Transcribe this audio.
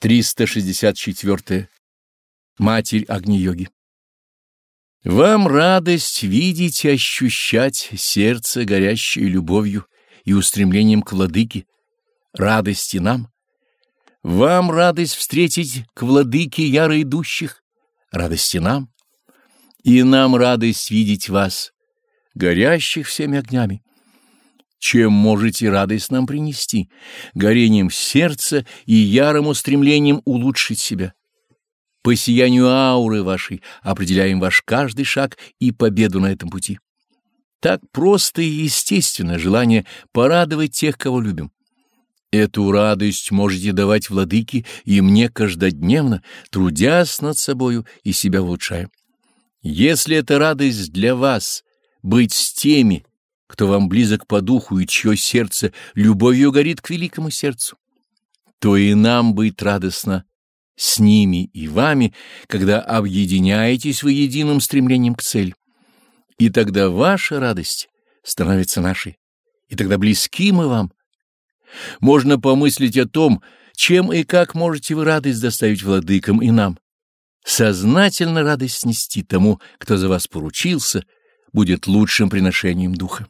364. Матерь Агни-йоги. Вам радость видеть и ощущать сердце, горящее любовью и устремлением к владыке, радости нам. Вам радость встретить к владыке яро идущих, радости нам. И нам радость видеть вас, горящих всеми огнями. Чем можете радость нам принести? Горением сердца и ярым устремлением улучшить себя. По сиянию ауры вашей определяем ваш каждый шаг и победу на этом пути. Так просто и естественно желание порадовать тех, кого любим. Эту радость можете давать владыке и мне каждодневно, трудясь над собою и себя улучшая. Если эта радость для вас — быть с теми, кто вам близок по духу и чье сердце любовью горит к великому сердцу, то и нам быть радостно с ними и вами, когда объединяетесь вы единым стремлением к цели. И тогда ваша радость становится нашей, и тогда близки мы вам. Можно помыслить о том, чем и как можете вы радость доставить владыкам и нам. Сознательно радость снести тому, кто за вас поручился, будет лучшим приношением духа.